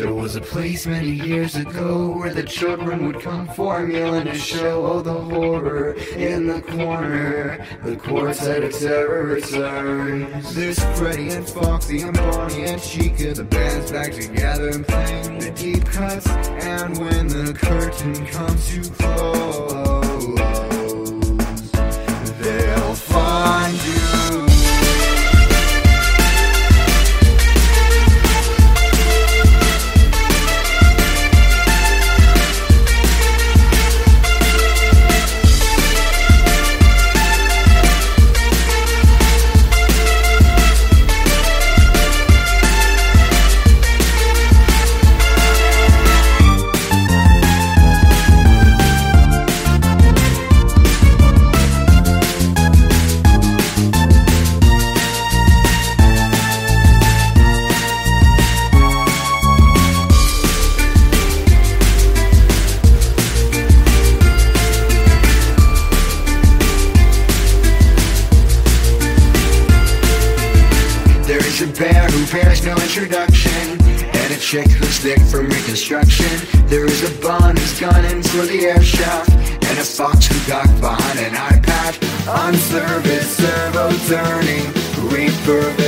There was a place many years ago where the children would come formula to show all the horror in the corner. The quartet of terror returns. There's Freddy and Foxy and Bonnie and Chica. The band's back together and playing the deep cuts. And when the curtain comes to close, A bear who bears no introduction, and a chick who's thick from reconstruction. There is a bun who's gunning for the air shaft, and a fox who got behind an iPad. On service, servo turning, refurbished